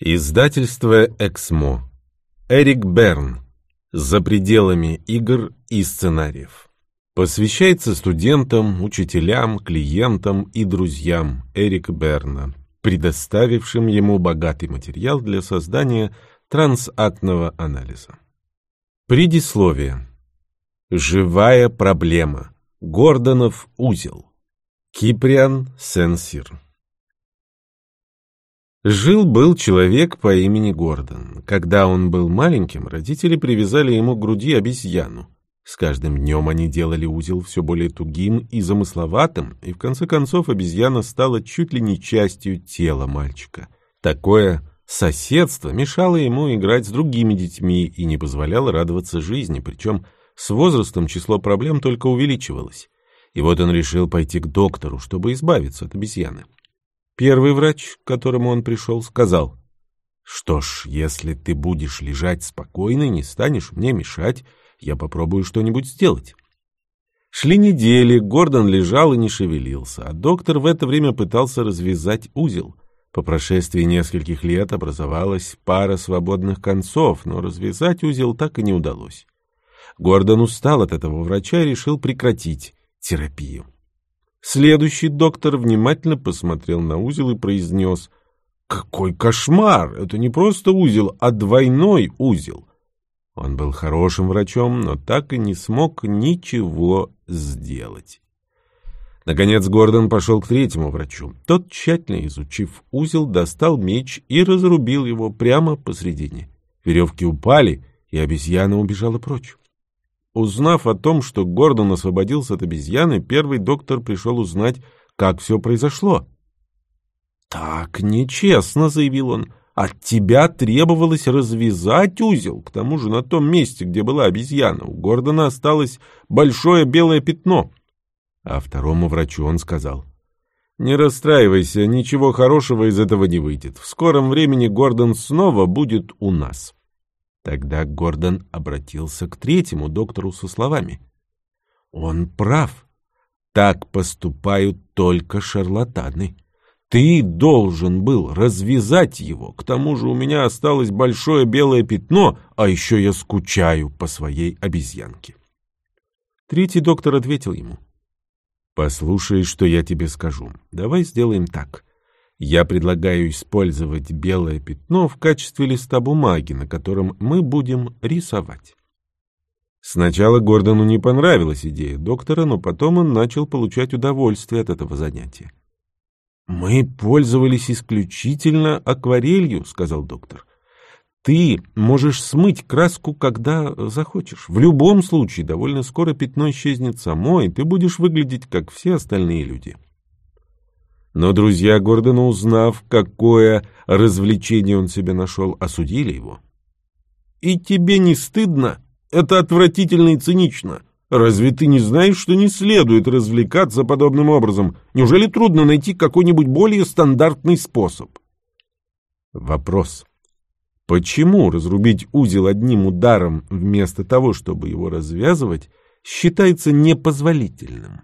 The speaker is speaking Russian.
Издательство «Эксмо». Эрик Берн. «За пределами игр и сценариев». Посвящается студентам, учителям, клиентам и друзьям Эрика Берна, предоставившим ему богатый материал для создания трансактного анализа. Предисловие. Живая проблема. Гордонов узел. Киприан Сенсир. Жил-был человек по имени Гордон. Когда он был маленьким, родители привязали ему к груди обезьяну. С каждым днем они делали узел все более тугим и замысловатым, и в конце концов обезьяна стала чуть ли не частью тела мальчика. Такое соседство мешало ему играть с другими детьми и не позволяло радоваться жизни, причем с возрастом число проблем только увеличивалось. И вот он решил пойти к доктору, чтобы избавиться от обезьяны. Первый врач, к которому он пришел, сказал, «Что ж, если ты будешь лежать спокойно и не станешь мне мешать, я попробую что-нибудь сделать». Шли недели, Гордон лежал и не шевелился, а доктор в это время пытался развязать узел. По прошествии нескольких лет образовалась пара свободных концов, но развязать узел так и не удалось. Гордон устал от этого врача и решил прекратить терапию. Следующий доктор внимательно посмотрел на узел и произнес «Какой кошмар! Это не просто узел, а двойной узел!» Он был хорошим врачом, но так и не смог ничего сделать. Наконец Гордон пошел к третьему врачу. Тот, тщательно изучив узел, достал меч и разрубил его прямо посредине. Веревки упали, и обезьяна убежала прочь. Узнав о том, что Гордон освободился от обезьяны, первый доктор пришел узнать, как все произошло. «Так нечестно», — заявил он. «От тебя требовалось развязать узел. К тому же на том месте, где была обезьяна, у Гордона осталось большое белое пятно». А второму врачу он сказал. «Не расстраивайся, ничего хорошего из этого не выйдет. В скором времени Гордон снова будет у нас». Тогда Гордон обратился к третьему доктору со словами. «Он прав. Так поступают только шарлатаны. Ты должен был развязать его. К тому же у меня осталось большое белое пятно, а еще я скучаю по своей обезьянке». Третий доктор ответил ему. «Послушай, что я тебе скажу. Давай сделаем так. Я предлагаю использовать белое пятно в качестве листа бумаги, на котором мы будем рисовать. Сначала Гордону не понравилась идея доктора, но потом он начал получать удовольствие от этого занятия. «Мы пользовались исключительно акварелью», — сказал доктор. «Ты можешь смыть краску, когда захочешь. В любом случае, довольно скоро пятно исчезнет само, и ты будешь выглядеть, как все остальные люди». Но друзья Гордона, узнав, какое развлечение он себе нашел, осудили его. «И тебе не стыдно? Это отвратительно и цинично. Разве ты не знаешь, что не следует развлекаться подобным образом? Неужели трудно найти какой-нибудь более стандартный способ?» Вопрос. Почему разрубить узел одним ударом вместо того, чтобы его развязывать, считается непозволительным?